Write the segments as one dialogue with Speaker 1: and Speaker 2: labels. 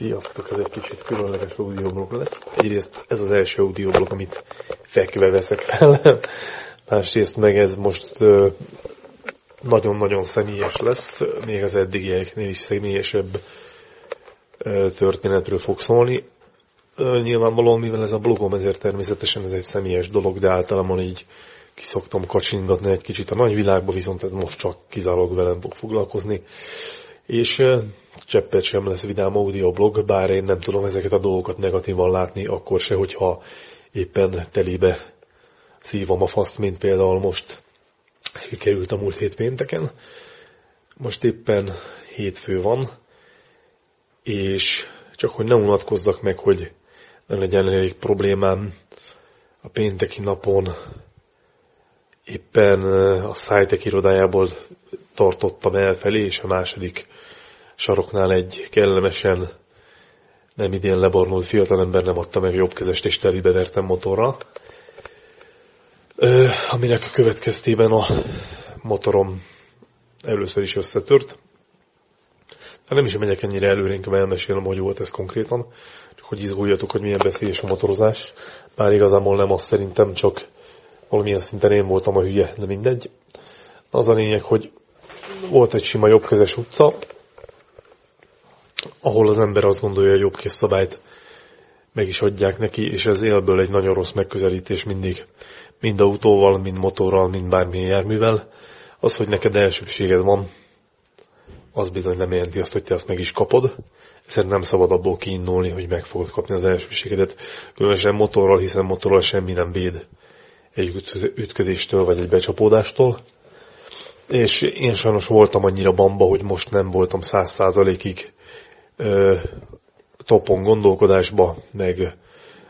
Speaker 1: Sziasztok, ez egy kicsit különleges audioblog lesz. Egyrészt ez az első audioblog, amit fekve veszek fel. Másrészt meg ez most nagyon-nagyon személyes lesz, még az eddigieknél is személyesebb történetről fog szólni. Nyilvánvalóan, mivel ez a blogom, ezért természetesen ez egy személyes dolog, de általában így kiszoktam kacsingatni egy kicsit a nagyvilágba, viszont ez most csak kizárólag velem fog foglalkozni. És cseppet sem lesz vidám audioblog, bár én nem tudom ezeket a dolgokat negatívan látni, akkor se, hogyha éppen telibe szívom a faszt, mint például most került a múlt hét pénteken. Most éppen hétfő van, és csak hogy ne unatkozzak meg, hogy ne legyen elég problémám a pénteki napon éppen a Szájtek irodájából tartottam elfelé, és a második saroknál egy kellemesen nem idén lebornult fiatalember nem adta meg a jobbkezest, és telibe vertem motorra. Ö, aminek a következtében a motorom először is összetört. De nem is megyek ennyire előre, inkább elmesélem, hogy volt ez konkrétan. Csak hogy izguljatok, hogy milyen beszélyes a motorozás. Bár igazából nem azt szerintem, csak valamilyen szinten én voltam a hülye, de mindegy. Az a lényeg, hogy volt egy sima jobbkezes utca, ahol az ember azt gondolja, hogy jobbkész szabályt meg is adják neki, és ez élből egy nagyon rossz megközelítés mindig, mind autóval, mind motorral, mind bármilyen járművel. Az, hogy neked elsőbséged van, az bizony nem jelenti azt, hogy te azt meg is kapod. Szerintem nem szabad abból kiindulni, hogy meg fogod kapni az elsőbségedet, különösen motorral, hiszen motorral semmi nem véd egy ütközéstől vagy egy becsapódástól. És én sajnos voltam annyira bamba, hogy most nem voltam száz százalékig topon gondolkodásba, meg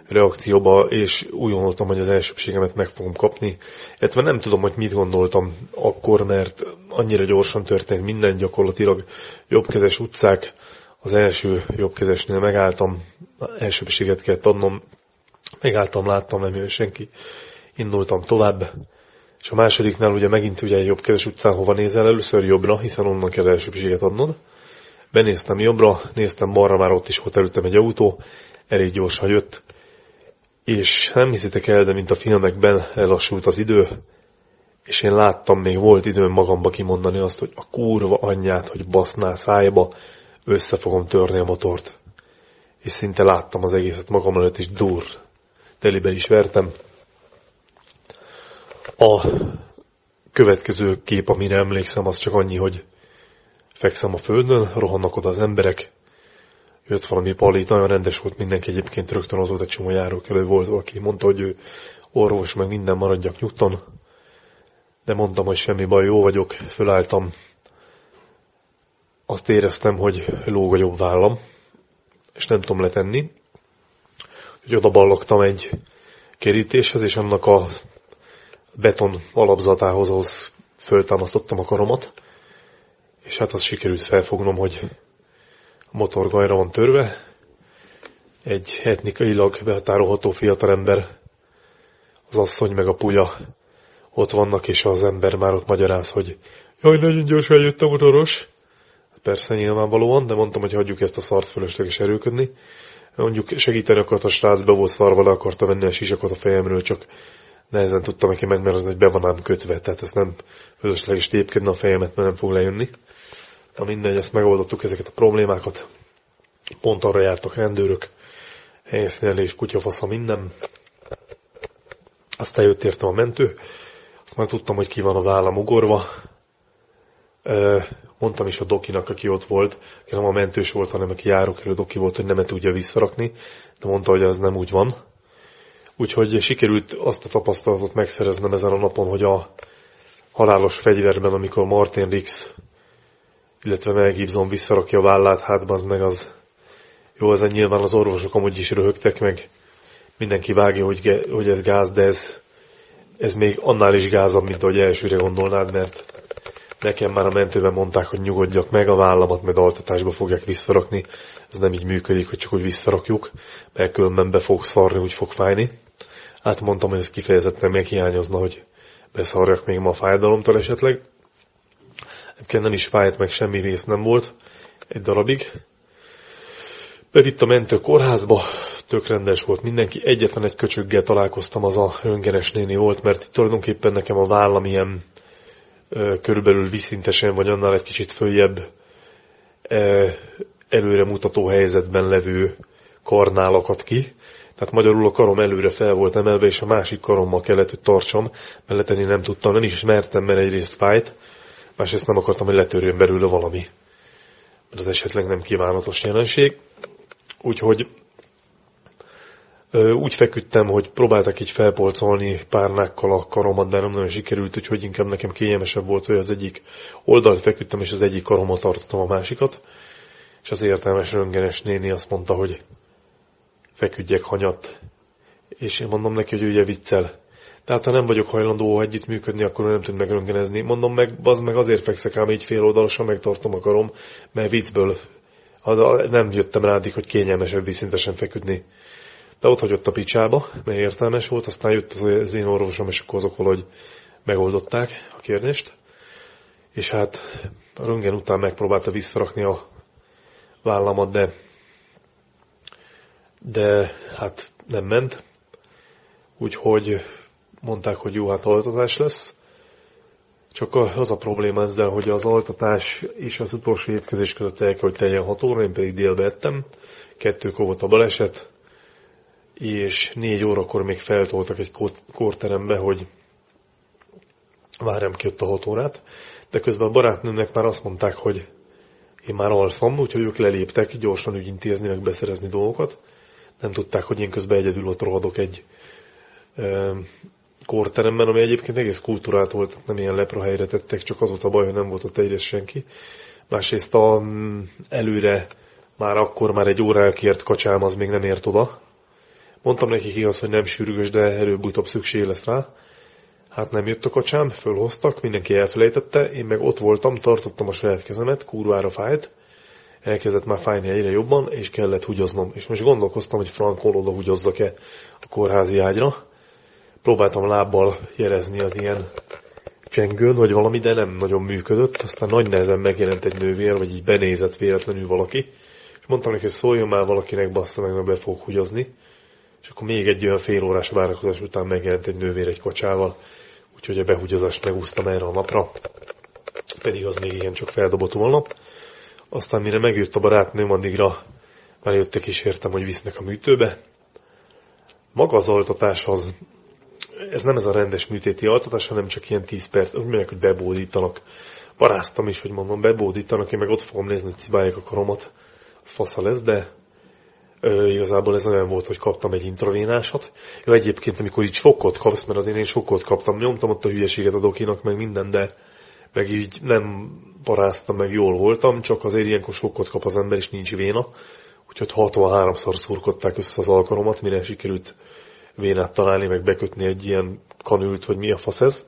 Speaker 1: reakcióba, és úgy gondoltam, hogy az elsőbségemet meg fogom kapni. Illetve nem tudom, hogy mit gondoltam akkor, mert annyira gyorsan történt minden, gyakorlatilag jobbkezes utcák, az első jobbkezesnél megálltam, elsőbséget kellett adnom, megálltam, láttam, nem jön senki, indultam tovább, és a másodiknál ugye megint ugye jobbkezes utcán hova nézel, először jobbra, hiszen onnan kell elsőbséget adnod, Benéztem jobbra, néztem balra, már ott is volt előttem egy autó, elég gyorsan jött, és nem hiszitek el, de mint a filmekben elassult az idő, és én láttam, még volt időm magamba kimondani azt, hogy a kurva anyját, hogy basznál szájba, össze fogom törni a motort. És szinte láttam az egészet magam előtt, és dur. Telibe is vertem. A következő kép, amire emlékszem, az csak annyi, hogy Fekszem a földön, rohannak oda az emberek, jött valami palit, nagyon rendes volt mindenki egyébként, rögtön az volt egy csomó járókelő volt, aki mondta, hogy ő orvos, meg minden maradjak nyugton. De mondtam, hogy semmi baj, jó vagyok, fölálltam. Azt éreztem, hogy lóg a jobb vállam, és nem tudom letenni. Hogy oda ballogtam egy kerítéshez, és annak a beton alapzatához ahhoz föltámasztottam a karomat, és hát azt sikerült felfognom, hogy a motor gajra van törve, egy etnikailag behatárolható fiatalember, az asszony meg a puja ott vannak, és az ember már ott magyaráz, hogy jaj, nagyon gyorsan jött a motoros. Persze nyilvánvalóan, de mondtam, hogy hagyjuk ezt a szart fölösleges erőködni. Mondjuk segíteni akart a srác, be volt szarva, le akarta venni a sisakot a fejemről, csak nehezen tudtam neki meg, mert az egy be van ám kötve, tehát ezt nem fölösleges tépkedni a fejemet, mert nem fog lejönni. Na mindegy, ezt megoldottuk ezeket a problémákat. Pont arra jártak rendőrök, helyszínelés, kutyafasza, minden. Aztán jött értem a mentő, azt már tudtam, hogy ki van a vállam ugorva. Mondtam is a dokinak, aki ott volt, aki nem a mentős volt, hanem aki járókelő doki volt, hogy nem tudja visszarakni, de mondta, hogy ez nem úgy van. Úgyhogy sikerült azt a tapasztalatot megszereznem ezen a napon, hogy a halálos fegyverben, amikor Martin Rix illetve Mel Gibson visszarakja a vállát, hát az meg az jó, ezen nyilván az orvosok amúgy is röhögtek meg, mindenki vágja, hogy, hogy ez gáz, de ez, ez még annál is gázabb, mint ahogy elsőre gondolnád, mert nekem már a mentőben mondták, hogy nyugodjak meg, a vállamat meg altatásba fogják visszarakni. Ez nem így működik, hogy csak úgy visszarakjuk, mert különben be fog szarni, úgy fog fájni. Hát mondtam, hogy ez kifejezetten meghiányozna, hogy beszarjak még ma a fájdalomtól esetleg. Egyébként nem is fájt, meg semmi rész nem volt egy darabig. Bevitt a mentő kórházba, tök rendes volt mindenki. Egyetlen egy köcsöggel találkoztam, az a röngenes néni volt, mert tulajdonképpen nekem a vállam ilyen ö, körülbelül viszintesen, vagy annál egy kicsit följebb ö, előre mutató helyzetben levő karnálakat ki. Tehát magyarul a karom előre fel volt emelve, és a másik karommal kellett, hogy tartsam, mert letenni nem tudtam, nem is mertem, mert egyrészt fájt, másrészt nem akartam, hogy letörjön belőle valami. Mert az esetleg nem kívánatos jelenség. Úgyhogy úgy feküdtem, hogy próbáltak így felpolcolni párnákkal a karomat, de nem nagyon sikerült, úgyhogy inkább nekem kényelmesebb volt, hogy az egyik oldalt feküdtem, és az egyik karomat tartottam a másikat. És az értelmes röngenes néni azt mondta, hogy feküdjek hanyat. És én mondom neki, hogy ugye viccel. Tehát ha nem vagyok hajlandó együttműködni, akkor nem tud megröngenezni. Mondom meg, az meg azért fekszek ám így fél megtartom a karom, mert viccből nem jöttem rá addig, hogy kényelmesebb viszintesen feküdni. De ott hagyott a picsába, mert értelmes volt, aztán jött az én orvosom, és akkor azok valahogy megoldották a kérdést. És hát a röngen után megpróbálta visszarakni a vállamat, de, de hát nem ment. Úgyhogy mondták, hogy jó, hát altatás lesz. Csak az a probléma ezzel, hogy az altatás és az utolsó étkezés között el kell, hogy teljen 6 óra, én pedig délbe ettem. Kettőkor volt a baleset, és négy órakor még feltoltak egy kórterembe, hogy várjam ki ott a 6 órát. De közben a barátnőmnek már azt mondták, hogy én már alszom, úgyhogy ők leléptek gyorsan ügyintézni, meg beszerezni dolgokat. Nem tudták, hogy én közben egyedül ott rohadok egy kórteremben, ami egyébként egész kultúrált volt, nem ilyen leprahelyre tettek, csak az volt a baj, hogy nem volt ott egyrészt senki. Másrészt a mm, előre már akkor már egy óra elkért kacsám az még nem ért oda. Mondtam nekik igaz, hogy nem sürgős, de előbb-utóbb szükség lesz rá. Hát nem jött a kacsám, fölhoztak, mindenki elfelejtette, én meg ott voltam, tartottam a saját kezemet, kurvára fájt, elkezdett már fájni egyre jobban, és kellett húgyoznom. És most gondolkoztam, hogy frankol oda húgyozzak-e a kórházi ágyra, próbáltam lábbal jelezni az ilyen csengőn, vagy valami, de nem nagyon működött. Aztán nagy nehezen megjelent egy nővér, vagy így benézett véletlenül valaki. És mondtam neki, hogy szóljon már valakinek, bassza meg, mert be fog húgyozni. És akkor még egy olyan fél órás várakozás után megjelent egy nővér egy kocsával, úgyhogy a behúgyozást megúsztam erre a napra. Pedig az még ilyen csak feldobott volna. Aztán mire megjött a barátnőm, addigra már jöttek is értem, hogy visznek a műtőbe. Maga az altatás az ez nem ez a rendes műtéti altatás, hanem csak ilyen 10 perc, úgy mondják, hogy bebódítanak. Paráztam is, hogy mondom, bebódítanak, én meg ott fogom nézni, hogy cibálják a karomat. Az fasza lesz, de ö, igazából ez olyan volt, hogy kaptam egy intravénásat. Jó, egyébként, amikor így sokkot kapsz, mert azért én sokkot kaptam, nyomtam ott a hülyeséget a dokinak, meg minden, de meg így nem paráztam, meg jól voltam, csak azért ilyenkor sokkot kap az ember, és nincs véna. Úgyhogy 63-szor szurkodták össze az alkaromat, mire sikerült vénát találni, meg bekötni egy ilyen kanült, hogy mi a fasz ez.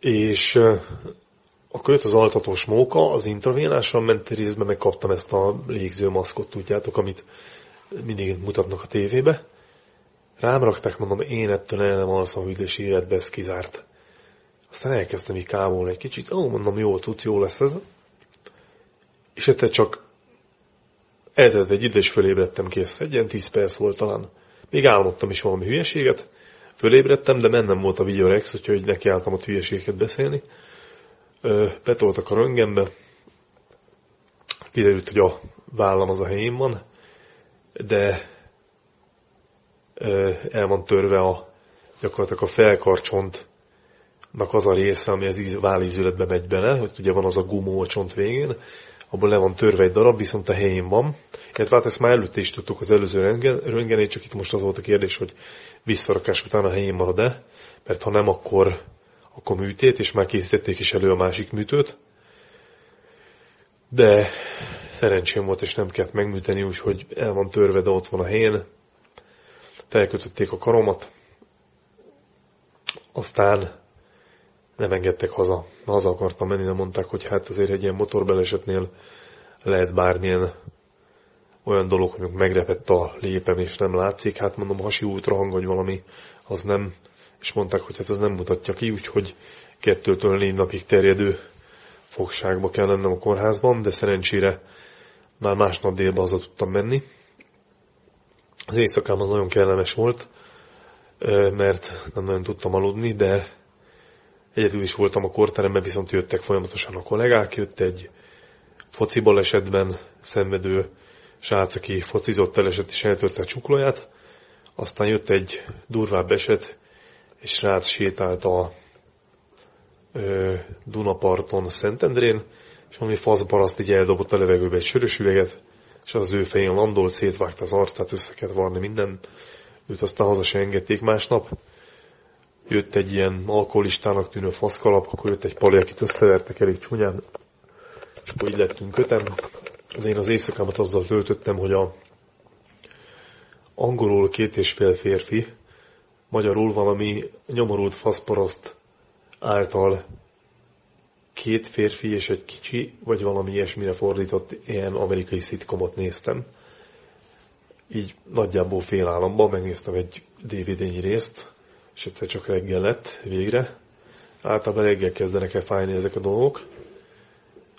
Speaker 1: És akkor jött az altatós móka, az intravénással ment részben, meg kaptam ezt a légzőmaszkot, tudjátok, amit mindig mutatnak a tévébe. Rám rakták, mondom, én ettől el nem alszom a üdös életbe, ez kizárt. Aztán elkezdtem így kámolni egy kicsit, ó, mondom, jó tudsz, jó lesz ez. És egyszer csak Eltelt egy idő, és fölébredtem kész. Egy ilyen tíz perc volt talán. Még álmodtam is valami hülyeséget. Fölébredtem, de mennem volt a videorex, úgyhogy nekiálltam ott hülyeséget beszélni. betoltak a röngenbe. Kiderült, hogy a vállam az a helyén van, de el van törve a gyakorlatilag a felkarcsontnak az a része, ami az vállízületbe megy bele, hogy ugye van az a gumó a csont végén, abból le van törve egy darab, viszont a helyén van. Illetve hát ezt már előtte is tudtuk az előző röngenét, csak itt most az volt a kérdés, hogy visszarakás után a helyén marad-e, mert ha nem, akkor, akkor műtét, és már készítették is elő a másik műtőt. De szerencsém volt, és nem kellett megműteni, úgyhogy el van törve, de ott van a helyén. Felkötötték a karomat, aztán nem engedtek haza. Haza akartam menni, de mondták, hogy hát azért egy ilyen motorbelesetnél lehet bármilyen olyan dolog, hogy megrepett a lépem, és nem látszik. Hát mondom, hasi útra hang, vagy valami, az nem. És mondták, hogy hát az nem mutatja ki, úgyhogy kettőtől négy napig terjedő fogságba kell lennem a kórházban, de szerencsére már másnap délben haza tudtam menni. Az éjszakám az nagyon kellemes volt, mert nem nagyon tudtam aludni, de egyedül is voltam a korteremben, viszont jöttek folyamatosan a kollégák, jött egy foci esetben szenvedő srác, aki focizott, elesett és eltörte a csuklóját, aztán jött egy durvább eset, és srác sétált a ö, Dunaparton Szentendrén, és valami faszbaraszt így eldobott a levegőbe egy sörös üveget, és az, az ő fején landolt, szétvágta az arcát, össze kellett varni minden. Őt aztán haza se engedték másnap. Jött egy ilyen alkoholistának tűnő faszkalap, akkor jött egy pali, akit összevertek elég csúnyán, és akkor így lettünk kötem. De én az éjszakámat azzal töltöttem, hogy a angolul két és fél férfi, magyarul valami nyomorult faszparaszt által két férfi és egy kicsi, vagy valami ilyesmire fordított ilyen amerikai szitkomot néztem. Így nagyjából fél államban megnéztem egy DVD-nyi részt, és egyszer csak reggel lett végre. Általában reggel kezdenek el fájni ezek a dolgok,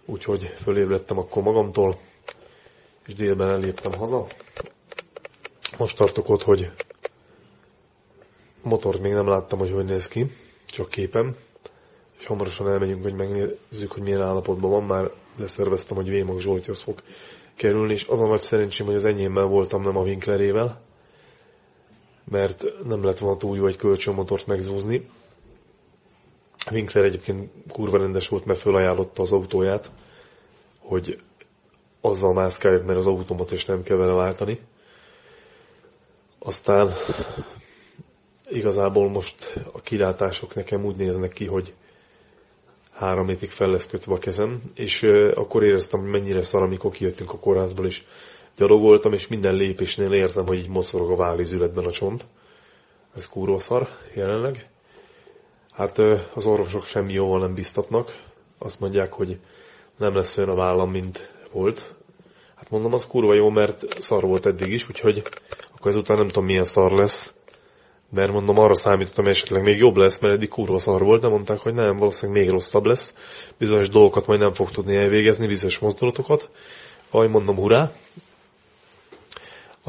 Speaker 1: úgyhogy fölébredtem akkor magamtól, és délben elléptem haza. Most tartok ott, hogy motort még nem láttam, hogy hogy néz ki, csak képen és hamarosan elmegyünk, hogy megnézzük, hogy milyen állapotban van. Már leszerveztem, hogy Vémag Zsoltihoz fog kerülni, és az a nagy szerencsém, hogy az enyémmel voltam, nem a Winklerével, mert nem lett volna túl jó egy kölcsönmotort megzúzni. Winkler egyébként kurva rendes volt, mert fölajánlotta az autóját, hogy azzal mászkáljuk, mert az automat is nem kell vele váltani. Aztán igazából most a kilátások nekem úgy néznek ki, hogy három hétig fel lesz kötve a kezem, és akkor éreztem, hogy mennyire szar, amikor kijöttünk a kórházból, és gyalogoltam, és minden lépésnél érzem, hogy így mocorog a vállizületben a csont. Ez kúró szar jelenleg. Hát az orvosok semmi jóval nem biztatnak. Azt mondják, hogy nem lesz olyan a vállam, mint volt. Hát mondom, az kurva jó, mert szar volt eddig is, úgyhogy akkor ezután nem tudom milyen szar lesz mert mondom, arra számítottam, hogy esetleg még jobb lesz, mert eddig kurva szar volt, de mondták, hogy nem, valószínűleg még rosszabb lesz. Bizonyos dolgokat majd nem fog tudni elvégezni, bizonyos mozdulatokat. Ahogy mondom, hurrá!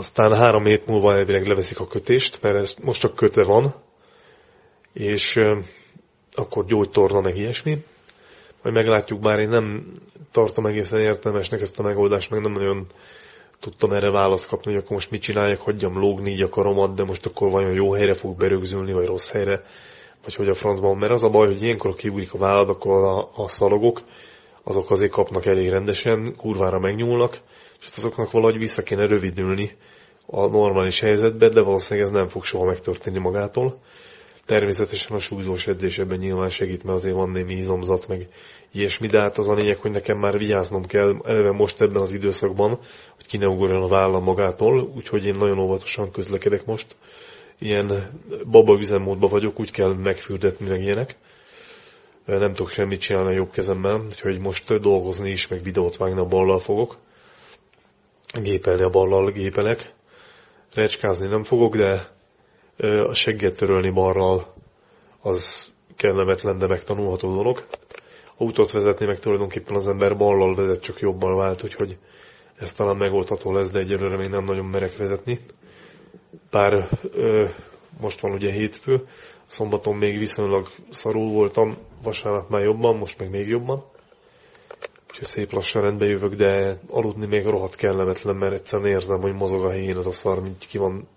Speaker 1: Aztán három hét múlva elvileg leveszik a kötést, mert ez most csak kötve van, és akkor gyógytorna meg ilyesmi. Majd meglátjuk, bár én nem tartom egészen értelmesnek ezt a megoldást, meg nem nagyon tudtam erre választ kapni, hogy akkor most mit csináljak, hagyjam lógni így a karomat, de most akkor vajon jó helyre fog berögzülni, vagy rossz helyre, vagy hogy a francban. Mert az a baj, hogy ilyenkor kiúrik a vállad, akkor a, a szalagok, azok azért kapnak elég rendesen, kurvára megnyúlnak, és azoknak valahogy vissza kéne rövidülni a normális helyzetbe, de valószínűleg ez nem fog soha megtörténni magától. Természetesen a súlyzós edzés ebben nyilván segít, mert azért van némi izomzat, meg ilyesmi, de hát az a lényeg, hogy nekem már vigyáznom kell, eleve most ebben az időszakban, hogy ki ne ugorjon a vállam magától, úgyhogy én nagyon óvatosan közlekedek most. Ilyen baba üzemmódban vagyok, úgy kell megfürdetni, meg ilyenek. Nem tudok semmit csinálni a jobb kezemmel, úgyhogy most dolgozni is, meg videót vágni a ballal fogok. Gépelni a ballal gépelek. Recskázni nem fogok, de a segget törölni balral az kellemetlen, de megtanulható dolog. Autót vezetni meg tulajdonképpen az ember ballal vezet, csak jobban vált, úgyhogy ez talán megoldható lesz, de egyelőre még nem nagyon merek vezetni. Bár ö, most van ugye hétfő, szombaton még viszonylag szarul voltam, vasárnap már jobban, most meg még jobban. Úgyhogy szép lassan rendbe jövök, de aludni még rohadt kellemetlen, mert egyszerűen érzem, hogy mozog a helyén ez a szar, mint ki van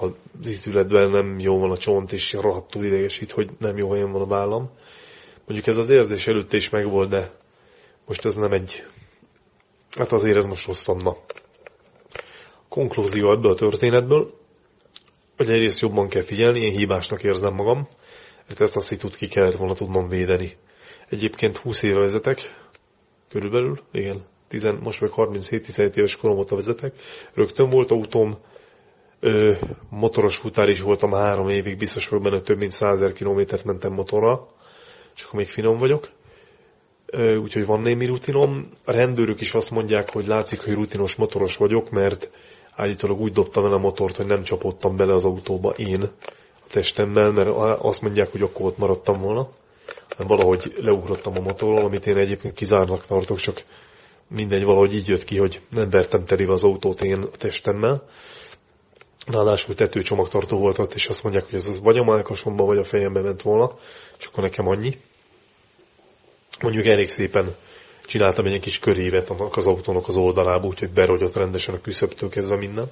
Speaker 1: az ízületben nem jó van a csont, és rohadtul idegesít, hogy nem jó helyen van a vállam. Mondjuk ez az érzés előtte is megvolt, de most ez nem egy... Hát azért ez most rosszabb na. Konklúzió ebből a történetből, hogy egyrészt jobban kell figyelni, én hibásnak érzem magam, mert ezt a szitut ki kellett volna tudnom védeni. Egyébként 20 éve vezetek, körülbelül, igen, 10, most meg 37-17 éves korom óta vezetek, rögtön volt autóm, Ö, motoros futár is voltam három évig, biztos vagyok benne, több mint százer kilométert mentem motorra, és akkor még finom vagyok. Ö, úgyhogy van némi rutinom. A rendőrök is azt mondják, hogy látszik, hogy rutinos motoros vagyok, mert állítólag úgy dobtam el a motort, hogy nem csapottam bele az autóba én a testemmel, mert azt mondják, hogy akkor ott maradtam volna. Hanem valahogy leugrottam a motorról, amit én egyébként kizárnak tartok, csak mindegy, valahogy így jött ki, hogy nem vertem telive az autót én a testemmel. Ráadásul tetőcsomagtartó volt ott, és azt mondják, hogy ez az vagy a mákasomba, vagy a fejembe ment volna, és akkor nekem annyi. Mondjuk elég szépen csináltam egy kis körévet annak az autónak az oldalába, úgyhogy berogyott rendesen a küszöbtől kezdve minden.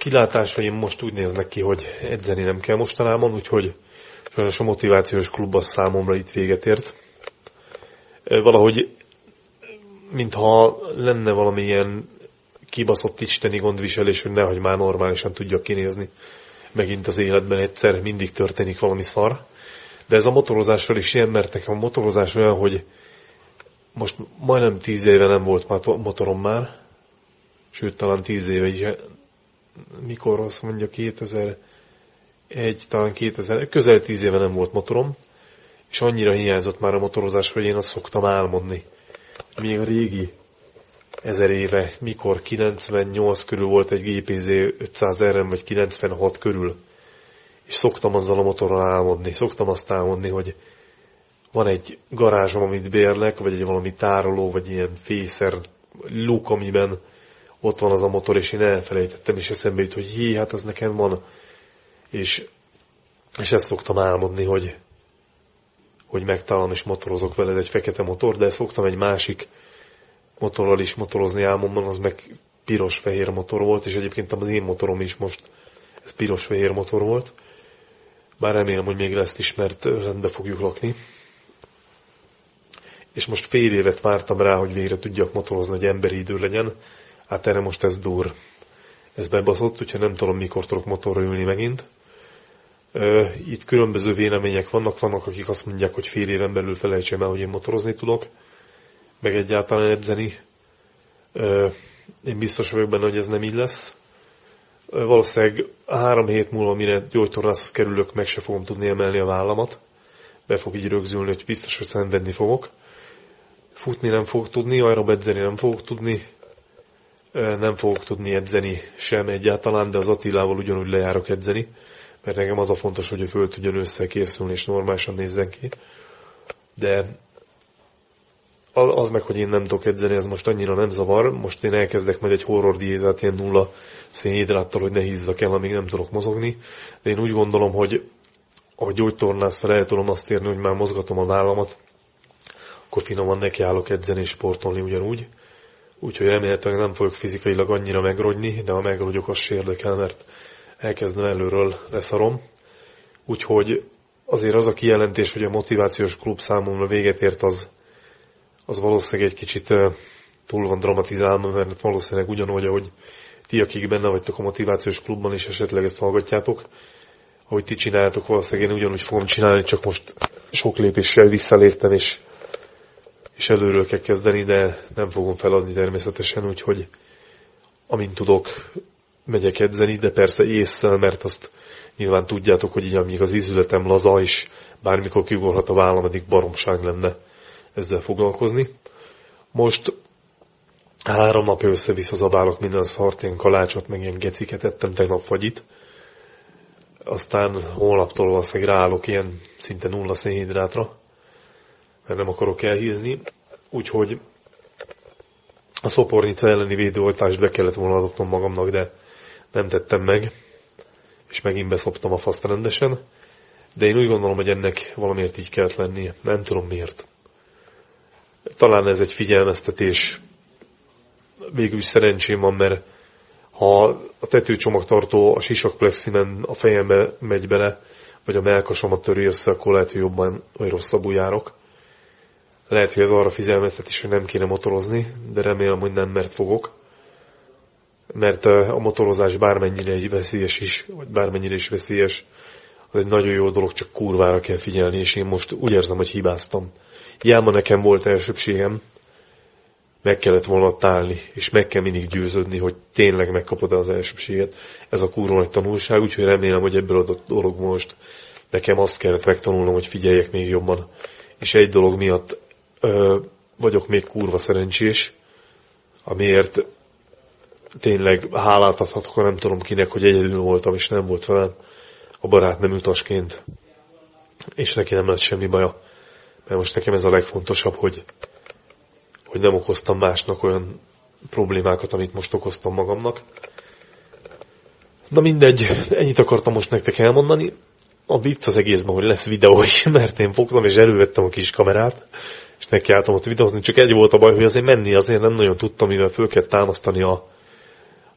Speaker 1: Kilátásaim most úgy néznek ki, hogy edzeni nem kell mostanában, úgyhogy sajnos a motivációs klub az számomra itt véget ért. Valahogy, mintha lenne valamilyen kibaszott isteni gondviselés, hogy nehogy már normálisan tudjak kinézni. Megint az életben egyszer mindig történik valami szar. De ez a motorozásról is ilyen, mert nekem a motorozás olyan, hogy most majdnem tíz éve nem volt motorom már, sőt talán tíz éve is, mikor azt mondja 2001, talán 2000, közel tíz éve nem volt motorom, és annyira hiányzott már a motorozás, hogy én azt szoktam álmodni. Még a régi ezer éve, mikor 98 körül volt egy GPZ 500 RM, vagy 96 körül, és szoktam azzal a motorral álmodni, szoktam azt álmodni, hogy van egy garázsom, amit bérlek, vagy egy valami tároló, vagy ilyen fészer luk, amiben ott van az a motor, és én elfelejtettem, és eszembe jut, hogy jé, hát ez nekem van. És, és ezt szoktam álmodni, hogy, hogy megtalálom és motorozok vele, ez egy fekete motor, de szoktam egy másik motorral is motorozni álmomban, az meg piros-fehér motor volt, és egyébként az én motorom is most ez piros-fehér motor volt. Bár remélem, hogy még lesz is, mert rendbe fogjuk lakni. És most fél évet vártam rá, hogy végre tudjak motorozni, hogy emberi idő legyen. Hát erre most ez dur. Ez bebaszott, úgyhogy nem tudom, mikor tudok motorra ülni megint. Itt különböző vélemények vannak, vannak, akik azt mondják, hogy fél éven belül felejtsem el, hogy én motorozni tudok, meg egyáltalán edzeni. Én biztos vagyok benne, hogy ez nem így lesz. Valószínűleg három hét múlva, mire gyógytornászhoz kerülök, meg se fogom tudni emelni a vállamat. Be fog így rögzülni, hogy biztos, hogy szenvedni fogok. Futni nem fogok tudni, arra edzeni nem fogok tudni, nem fogok tudni edzeni sem egyáltalán, de az Attilával ugyanúgy lejárok edzeni, mert nekem az a fontos, hogy ő föl tudjon összekészülni és normálisan nézzen ki. De az meg, hogy én nem tudok edzeni, ez most annyira nem zavar. Most én elkezdek majd egy horror diétát, ilyen nulla szénhidráttal, hogy ne hízzak el, amíg nem tudok mozogni. De én úgy gondolom, hogy ahogy gyógytornászra el tudom azt érni, hogy már mozgatom a vállamat, akkor finoman nekiállok edzeni és sportolni ugyanúgy. Úgyhogy remélhetőleg nem fogok fizikailag annyira megrogyni, de ha megrogyok, az se érdekel, mert elkezdem előről leszarom. Úgyhogy azért az a kijelentés, hogy a motivációs klub számomra véget ért, az, az valószínűleg egy kicsit túl van dramatizálva, mert valószínűleg ugyanúgy, ahogy ti, akik benne vagytok a motivációs klubban, és esetleg ezt hallgatjátok, ahogy ti csináljátok, valószínűleg én ugyanúgy fogom csinálni, csak most sok lépéssel visszaléptem, és és előről kell kezdeni, de nem fogom feladni természetesen, úgyhogy amint tudok, megyek edzeni, de persze észszel, mert azt nyilván tudjátok, hogy így amíg az ízületem laza, és bármikor kigorhat a vállam, addig baromság lenne ezzel foglalkozni. Most három napja össze-vissza zabálok minden szart, ilyen kalácsot, meg ilyen geciket ettem, tegnap fagyit. Aztán holnaptól valószínűleg ráállok ilyen szinte nulla szénhidrátra mert nem akarok elhízni. Úgyhogy a szopornica elleni védőoltást be kellett volna adatnom magamnak, de nem tettem meg, és megint beszoptam a faszt rendesen. De én úgy gondolom, hogy ennek valamiért így kellett lennie. Nem tudom miért. Talán ez egy figyelmeztetés. Végül szerencsém van, mert ha a tetőcsomagtartó a sisakpleximen a fejembe megy bele, vagy a melkasomat töri össze, akkor lehet, hogy jobban vagy rosszabbul járok. Lehet, hogy ez arra figyelmeztet is, hogy nem kéne motorozni, de remélem, hogy nem, mert fogok. Mert a motorozás bármennyire egy veszélyes is, vagy bármennyire is veszélyes, az egy nagyon jó dolog, csak kurvára kell figyelni, és én most úgy érzem, hogy hibáztam. Jáma nekem volt elsőbségem, meg kellett volna tálni, és meg kell mindig győződni, hogy tényleg megkapod az elsőbséget. Ez a kurva nagy tanulság, úgyhogy remélem, hogy ebből a dolog most nekem azt kellett megtanulnom, hogy figyeljek még jobban. És egy dolog miatt ö, vagyok még kurva szerencsés, amiért tényleg hálát adhatok, nem tudom kinek, hogy egyedül voltam, és nem volt velem a barát nem utasként, és neki nem lett semmi baja. Mert most nekem ez a legfontosabb, hogy hogy nem okoztam másnak olyan problémákat, amit most okoztam magamnak. Na mindegy, ennyit akartam most nektek elmondani. A vicc az egészben, hogy lesz videó mert én fogtam és elővettem a kis kamerát, és nekiálltam ott videózni, csak egy volt a baj, hogy azért menni azért nem nagyon tudtam, mivel föl kell támasztani a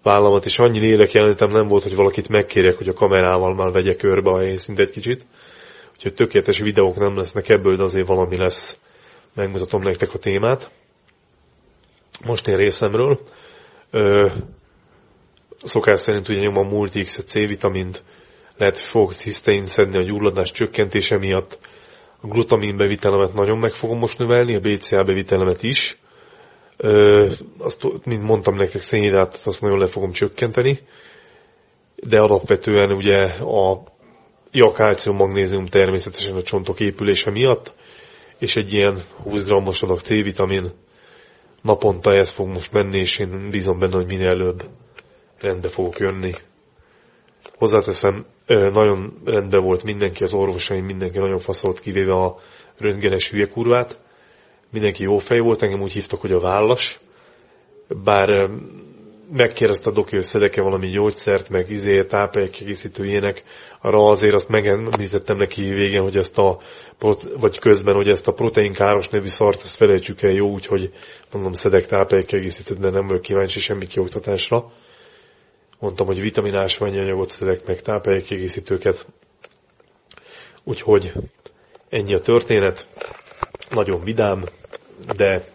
Speaker 1: vállamat, és annyi lélek jelenetem nem volt, hogy valakit megkérjek, hogy a kamerával már vegye körbe a helyszínt egy kicsit. Úgyhogy tökéletes videók nem lesznek ebből, de azért valami lesz. Megmutatom nektek a témát. Most én részemről. Ö, szokás szerint ugye nyom a Multi-X C-vitamint, lehet, hogy fogok cisztein szedni a gyulladás csökkentése miatt. A glutamin bevitelemet nagyon meg fogom most növelni, a BCA bevitelemet is. Ö, azt, mint mondtam nektek, szénhidrátot azt nagyon le fogom csökkenteni, de alapvetően ugye a ja, kálcium, magnézium természetesen a csontok épülése miatt, és egy ilyen 20 g-os adag C-vitamin naponta ez fog most menni, és én bízom benne, hogy minél előbb rendbe fogok jönni. Hozzáteszem, nagyon rendben volt mindenki, az orvosaim, mindenki nagyon faszolt, kivéve a röntgenes hülye kurvát. Mindenki jó fej volt, engem úgy hívtak, hogy a vállas. Bár megkérdezte a doki, hogy szedek-e valami gyógyszert, meg izé, táplálékkiegészítő ilyenek, arra azért azt megemlítettem neki végén, hogy ezt a, vagy közben, hogy ezt a protein káros nevű szart, ezt felejtsük el jó, úgyhogy mondom, szedek táplálékkiegészítőt, de nem vagyok kíváncsi semmi kioktatásra. Mondtam, hogy vitaminás anyagot szedek, meg táplálékkiegészítőket. Úgyhogy ennyi a történet. Nagyon vidám, de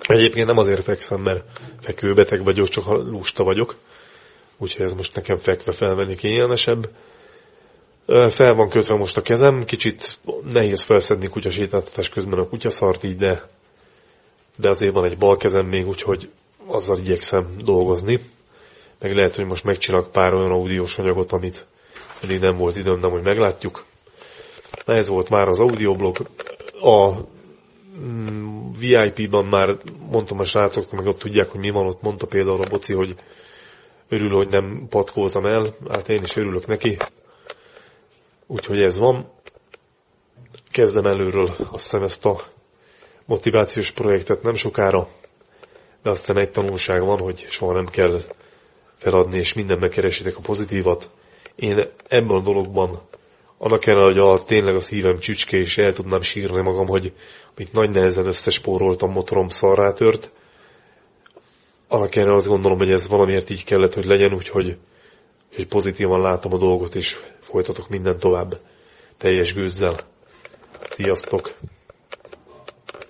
Speaker 1: Egyébként nem azért fekszem, mert fekvőbeteg vagyok, csak lusta vagyok. Úgyhogy ez most nekem fekve felvenni kényelmesebb. Fel van kötve most a kezem, kicsit nehéz felszedni kutyasétáltatás közben a kutyaszart így, de, de azért van egy bal kezem még, úgyhogy azzal igyekszem dolgozni. Meg lehet, hogy most megcsinálok pár olyan audiós anyagot, amit eddig nem volt időm, de hogy meglátjuk. Na ez volt már az audioblog. A Mm, VIP-ban már mondtam a srácoknak, meg ott tudják, hogy mi van, ott mondta például a Boci, hogy örül, hogy nem patkoltam el, hát én is örülök neki. Úgyhogy ez van. Kezdem előről azt hiszem ezt a motivációs projektet nem sokára, de aztán egy tanulság van, hogy soha nem kell feladni, és mindenben keresitek a pozitívat. Én ebben a dologban annak ellenére, hogy a, tényleg a szívem csücske, és el tudnám sírni magam, hogy amit nagy nehezen összespóroltam, motorom szarrá tört. Annak ellenére azt gondolom, hogy ez valamiért így kellett, hogy legyen, úgyhogy hogy pozitívan látom a dolgot, és folytatok minden tovább teljes gőzzel. Sziasztok!